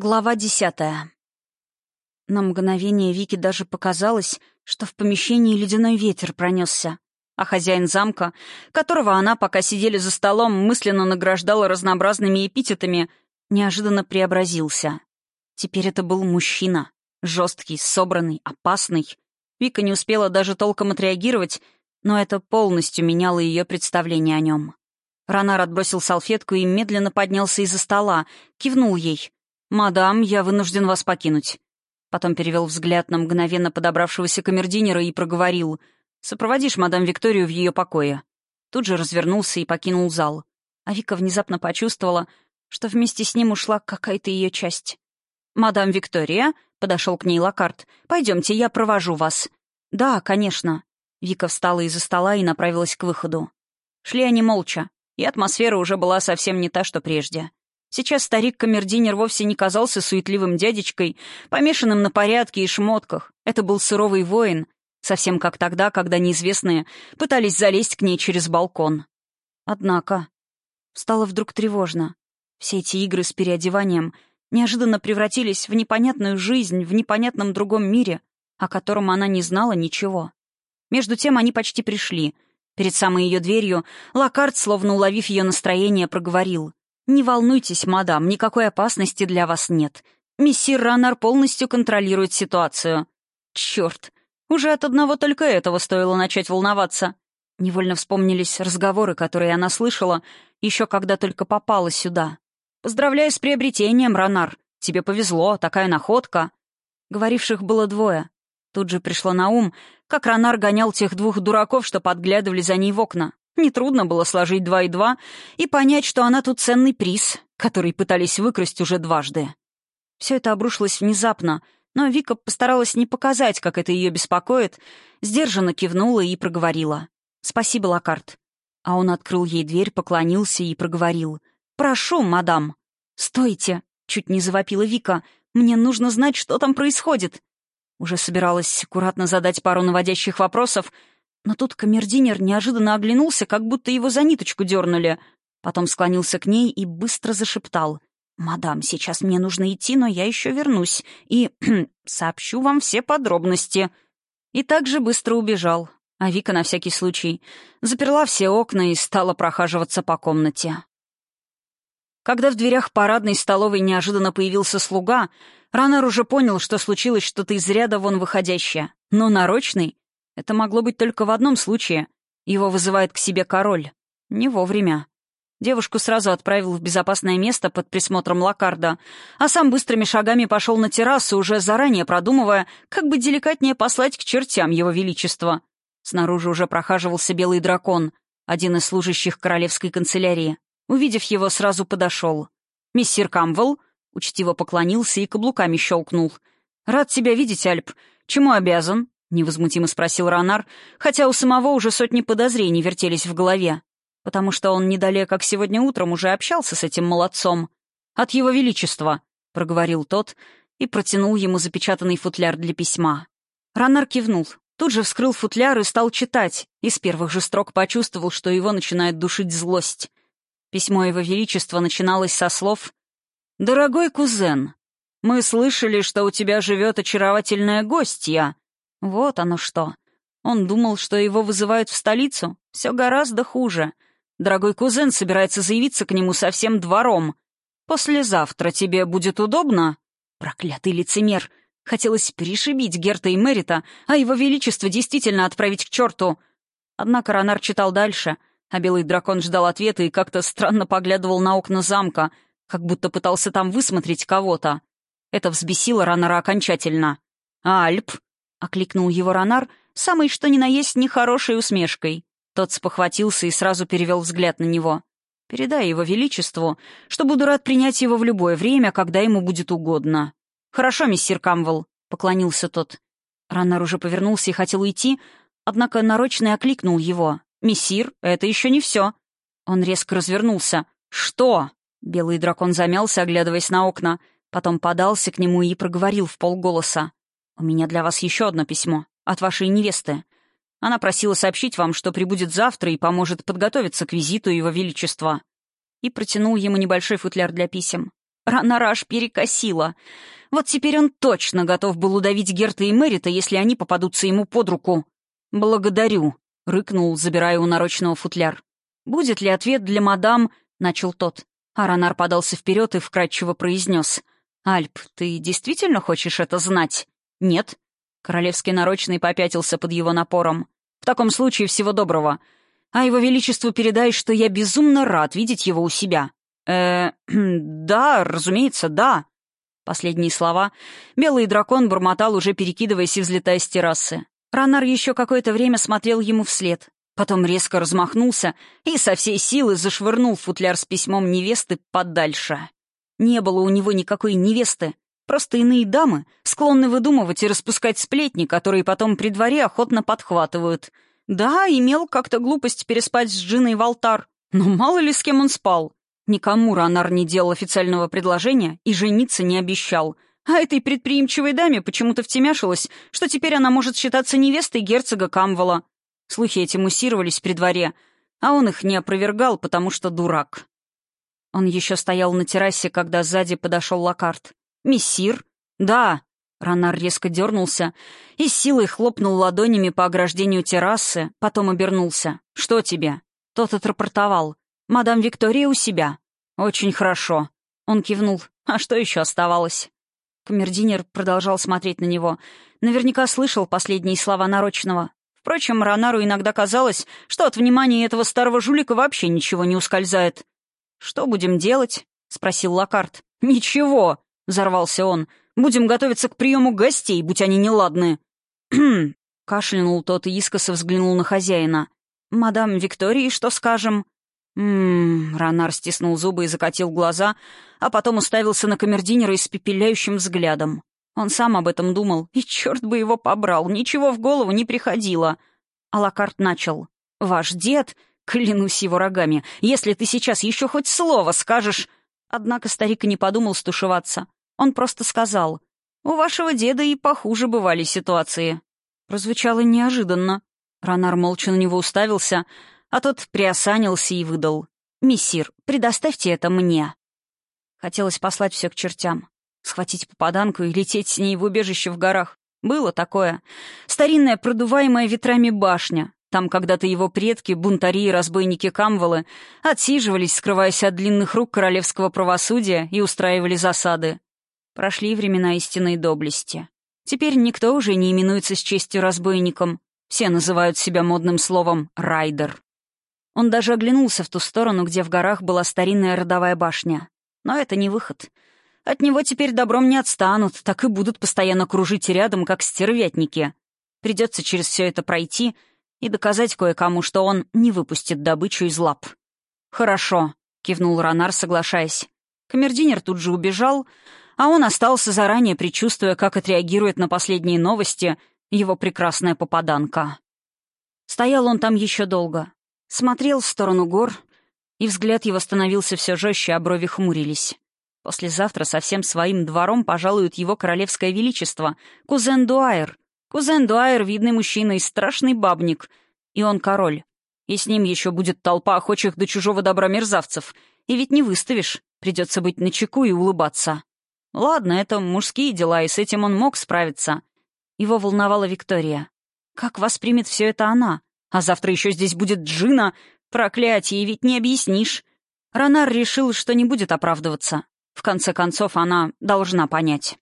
Глава десятая. На мгновение Вике даже показалось, что в помещении ледяной ветер пронесся, а хозяин замка, которого она, пока сидели за столом, мысленно награждала разнообразными эпитетами, неожиданно преобразился. Теперь это был мужчина. Жесткий, собранный, опасный. Вика не успела даже толком отреагировать, но это полностью меняло ее представление о нем. Ронар отбросил салфетку и медленно поднялся из-за стола, кивнул ей — «Мадам, я вынужден вас покинуть». Потом перевел взгляд на мгновенно подобравшегося камердинера и проговорил. «Сопроводишь мадам Викторию в ее покое». Тут же развернулся и покинул зал. А Вика внезапно почувствовала, что вместе с ним ушла какая-то ее часть. «Мадам Виктория», — подошел к ней Локарт, — «пойдемте, я провожу вас». «Да, конечно». Вика встала из-за стола и направилась к выходу. Шли они молча, и атмосфера уже была совсем не та, что прежде. Сейчас старик-камердинер вовсе не казался суетливым дядечкой, помешанным на порядке и шмотках. Это был суровый воин, совсем как тогда, когда неизвестные пытались залезть к ней через балкон. Однако стало вдруг тревожно. Все эти игры с переодеванием неожиданно превратились в непонятную жизнь в непонятном другом мире, о котором она не знала ничего. Между тем они почти пришли. Перед самой ее дверью Лакарт, словно уловив ее настроение, проговорил — «Не волнуйтесь, мадам, никакой опасности для вас нет. Мессир Раннер полностью контролирует ситуацию». «Черт! Уже от одного только этого стоило начать волноваться». Невольно вспомнились разговоры, которые она слышала, еще когда только попала сюда. «Поздравляю с приобретением, Ранар. Тебе повезло, такая находка». Говоривших было двое. Тут же пришло на ум, как Ранар гонял тех двух дураков, что подглядывали за ней в окна. Нетрудно было сложить два и два и понять, что она тут ценный приз, который пытались выкрасть уже дважды. Все это обрушилось внезапно, но Вика постаралась не показать, как это ее беспокоит, сдержанно кивнула и проговорила. «Спасибо, Локарт». А он открыл ей дверь, поклонился и проговорил. «Прошу, мадам». «Стойте!» — чуть не завопила Вика. «Мне нужно знать, что там происходит». Уже собиралась аккуратно задать пару наводящих вопросов, но тут камердинер неожиданно оглянулся, как будто его за ниточку дернули. Потом склонился к ней и быстро зашептал. «Мадам, сейчас мне нужно идти, но я еще вернусь и сообщу вам все подробности». И также быстро убежал. А Вика на всякий случай заперла все окна и стала прохаживаться по комнате. Когда в дверях парадной столовой неожиданно появился слуга, Раннер уже понял, что случилось что-то из ряда вон выходящее. Но нарочный это могло быть только в одном случае. Его вызывает к себе король. Не вовремя. Девушку сразу отправил в безопасное место под присмотром Лакарда, а сам быстрыми шагами пошел на террасу, уже заранее продумывая, как бы деликатнее послать к чертям его величества. Снаружи уже прохаживался белый дракон, один из служащих королевской канцелярии. Увидев его, сразу подошел. «Миссир Камвелл?» Учтиво поклонился и каблуками щелкнул. «Рад тебя видеть, Альп. Чему обязан?» — невозмутимо спросил Ронар, хотя у самого уже сотни подозрений вертелись в голове. Потому что он недалек, как сегодня утром, уже общался с этим молодцом. «От его величества», — проговорил тот и протянул ему запечатанный футляр для письма. Ронар кивнул, тут же вскрыл футляр и стал читать, и с первых же строк почувствовал, что его начинает душить злость. Письмо его величества начиналось со слов «Дорогой кузен, мы слышали, что у тебя живет очаровательная гостья, вот оно что. Он думал, что его вызывают в столицу. Все гораздо хуже. Дорогой кузен собирается заявиться к нему со всем двором. «Послезавтра тебе будет удобно?» Проклятый лицемер. Хотелось перешибить Герта и Мерита, а его величество действительно отправить к черту. Однако Ронар читал дальше, а белый дракон ждал ответа и как-то странно поглядывал на окна замка, как будто пытался там высмотреть кого-то. Это взбесило Ронара окончательно. «Альп!» — окликнул его Ронар, самый что ни на есть нехорошей усмешкой. Тот спохватился и сразу перевел взгляд на него. «Передай его величеству, что буду рад принять его в любое время, когда ему будет угодно». «Хорошо, мистер Камвелл», — поклонился тот. Ронар уже повернулся и хотел уйти, однако нарочный окликнул его. «Мессир, это еще не все». Он резко развернулся. «Что?» Белый дракон замялся, оглядываясь на окна, потом подался к нему и проговорил в полголоса. «У меня для вас еще одно письмо. От вашей невесты. Она просила сообщить вам, что прибудет завтра и поможет подготовиться к визиту Его Величества». И протянул ему небольшой футляр для писем. Ранара аж перекосила. Вот теперь он точно готов был удавить Герта и Мэрита, если они попадутся ему под руку. «Благодарю», — рыкнул, забирая у нарочного футляр. «Будет ли ответ для мадам?» — начал тот. А Ранар подался вперед и вкратчиво произнес. «Альп, ты действительно хочешь это знать?» «Нет». Королевский нарочный попятился под его напором. «В таком случае всего доброго. А его величеству передай, что я безумно рад видеть его у себя». «Э, да, разумеется, да». Последние слова белый дракон бормотал, уже перекидываясь и взлетая с террасы. Ранар еще какое-то время смотрел ему вслед. Потом резко размахнулся и со всей силы зашвырнул футляр с письмом невесты подальше. Не было у него никакой невесты, просто иные дамы, склонны выдумывать и распускать сплетни, которые потом при дворе охотно подхватывают. Да, имел как-то глупость переспать с Джиной в алтар, но мало ли с кем он спал. Никому Ранар не делал официального предложения и жениться не обещал. А этой предприимчивой даме почему-то втемяшилось, что теперь она может считаться невестой герцога Камвола. Слухи эти муссировались при дворе, а он их не опровергал, потому что дурак. Он еще стоял на террасе, когда сзади подошел Локарт. «Мессир?» «Да». Ранар резко дернулся и силой хлопнул ладонями по ограждению террасы, потом обернулся. «Что тебе?» Тот отрапортовал. «Мадам Виктория у себя». «Очень хорошо». Он кивнул. «А что еще оставалось?» Камердинер продолжал смотреть на него. Наверняка слышал последние слова нарочного. Впрочем, Ронару иногда казалось, что от внимания этого старого жулика вообще ничего не ускользает. «Что будем делать?» — спросил Локарт. «Ничего!» — взорвался он. «Будем готовиться к приему гостей, будь они неладны». «Кхм!» — кашлянул тот и искоса взглянул на хозяина. «Мадам Виктории, что скажем?» «Ммм...» — Ронар стиснул зубы и закатил глаза, а потом уставился на камердинера испепеляющим взглядом. Он сам об этом думал, и черт бы его побрал, ничего в голову не приходило. Алакарт начал. «Ваш дед...» Клянусь его рогами, если ты сейчас еще хоть слово скажешь... Однако старик и не подумал стушеваться. Он просто сказал. «У вашего деда и похуже бывали ситуации». Прозвучало неожиданно. Ронар молча на него уставился, а тот приосанился и выдал. «Мессир, предоставьте это мне». Хотелось послать все к чертям. Схватить попаданку и лететь с ней в убежище в горах. Было такое. Старинная продуваемая ветрами башня, там когда-то его предки, бунтари и разбойники Камвалы, отсиживались, скрываясь от длинных рук королевского правосудия и устраивали засады. Прошли времена истинной доблести. Теперь никто уже не именуется с честью разбойником. Все называют себя модным словом «райдер». Он даже оглянулся в ту сторону, где в горах была старинная родовая башня. Но это не выход. От него теперь добром не отстанут, так и будут постоянно кружить рядом, как стервятники. Придется через все это пройти — и доказать кое-кому, что он не выпустит добычу из лап. «Хорошо», — кивнул Ронар, соглашаясь. Камердинер тут же убежал, а он остался заранее, предчувствуя, как отреагирует на последние новости его прекрасная попаданка. Стоял он там еще долго, смотрел в сторону гор, и взгляд его становился все жестче, а брови хмурились. Послезавтра со всем своим двором пожалует его королевское величество, кузен Дуайр, Кузен Дуайер — видный мужчина и страшный бабник. И он король. И с ним еще будет толпа охочих до чужого добра мерзавцев. И ведь не выставишь. Придется быть начеку и улыбаться. Ладно, это мужские дела, и с этим он мог справиться. Его волновала Виктория. Как воспримет все это она? А завтра еще здесь будет Джина. Проклятие, ведь не объяснишь. Ронар решил, что не будет оправдываться. В конце концов, она должна понять.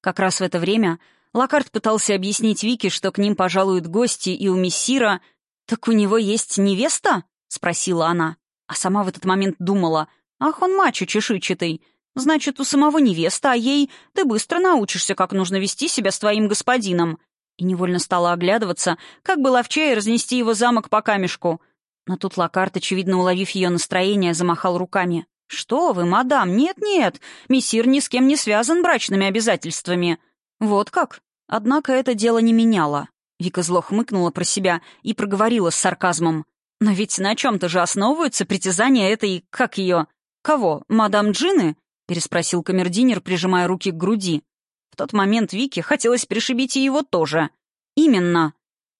Как раз в это время Локарт пытался объяснить Вике, что к ним пожалуют гости, и у мессира... «Так у него есть невеста?» — спросила она. А сама в этот момент думала. «Ах, он мачо чешуйчатый. Значит, у самого невеста, а ей ты быстро научишься, как нужно вести себя с твоим господином». И невольно стала оглядываться, как бы ловчее разнести его замок по камешку. Но тут Локарт, очевидно уловив ее настроение, замахал руками. «Что вы, мадам, нет-нет, мессир ни с кем не связан брачными обязательствами». «Вот как?» Однако это дело не меняло. Вика зло хмыкнула про себя и проговорила с сарказмом. «Но ведь на чем-то же основываются притязания этой... как ее... кого? Мадам Джины?» — переспросил камердинер, прижимая руки к груди. В тот момент Вике хотелось пришибить и его тоже. «Именно!»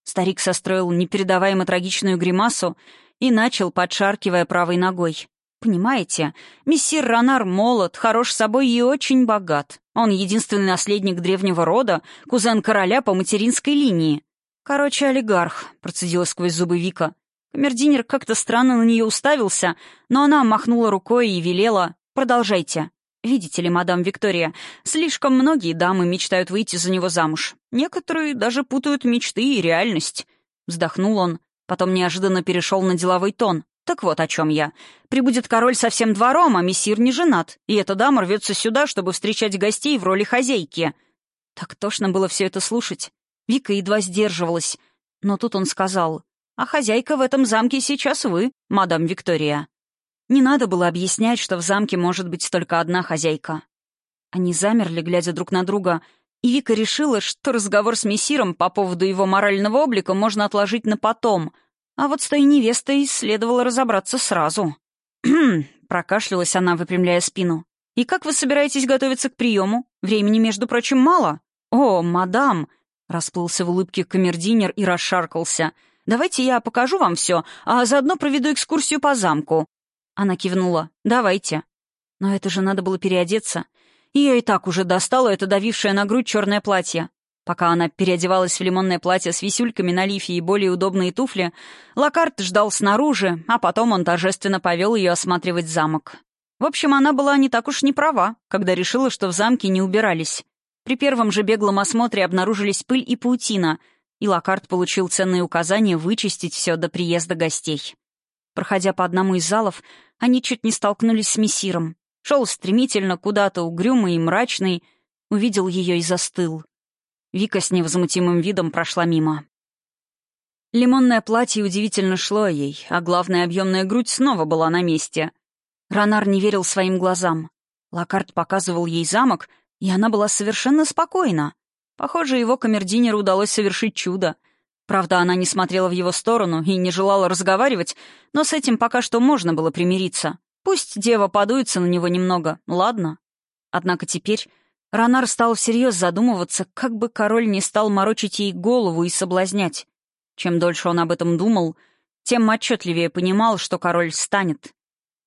Старик состроил непередаваемо трагичную гримасу и начал, подшаркивая правой ногой. Понимаете, мессир Ронар молод, хорош собой и очень богат. Он единственный наследник древнего рода, кузен короля по материнской линии. Короче, олигарх, процедила сквозь зубы Вика. Камердинер как-то странно на нее уставился, но она махнула рукой и велела «Продолжайте». Видите ли, мадам Виктория, слишком многие дамы мечтают выйти за него замуж. Некоторые даже путают мечты и реальность. Вздохнул он, потом неожиданно перешел на деловой тон. Так вот о чем я. Прибудет король со всем двором, а мессир не женат, и эта дама рвется сюда, чтобы встречать гостей в роли хозяйки. Так тошно было все это слушать. Вика едва сдерживалась. Но тут он сказал, «А хозяйка в этом замке сейчас вы, мадам Виктория». Не надо было объяснять, что в замке может быть только одна хозяйка. Они замерли, глядя друг на друга, и Вика решила, что разговор с мессиром по поводу его морального облика можно отложить на потом, а вот с той невестой следовало разобраться сразу. прокашлялась она, выпрямляя спину. «И как вы собираетесь готовиться к приему? Времени, между прочим, мало». «О, мадам!» — расплылся в улыбке камердинер и расшаркался. «Давайте я покажу вам все, а заодно проведу экскурсию по замку. Она кивнула. «Давайте». Но это же надо было переодеться. Ее и так уже достало это давившее на грудь черное платье. Пока она переодевалась в лимонное платье с висюльками на лифе и более удобные туфли, Лакарт ждал снаружи, а потом он торжественно повел ее осматривать замок. В общем, она была не так уж не права, когда решила, что в замке не убирались. При первом же беглом осмотре обнаружились пыль и паутина, и Лакарт получил ценные указания вычистить все до приезда гостей. Проходя по одному из залов, они чуть не столкнулись с мессиром. Шел стремительно, куда-то угрюмый и мрачный, увидел ее и застыл. Вика с невозмутимым видом прошла мимо. Лимонное платье удивительно шло ей, а главная объемная грудь снова была на месте. Ронар не верил своим глазам. Лакарт показывал ей замок, и она была совершенно спокойна. Похоже, его камердинеру удалось совершить чудо — Правда, она не смотрела в его сторону и не желала разговаривать, но с этим пока что можно было примириться. Пусть дева подуется на него немного, ладно? Однако теперь Ронар стал всерьез задумываться, как бы король не стал морочить ей голову и соблазнять. Чем дольше он об этом думал, тем отчетливее понимал, что король станет.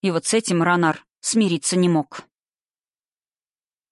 И вот с этим Ронар смириться не мог.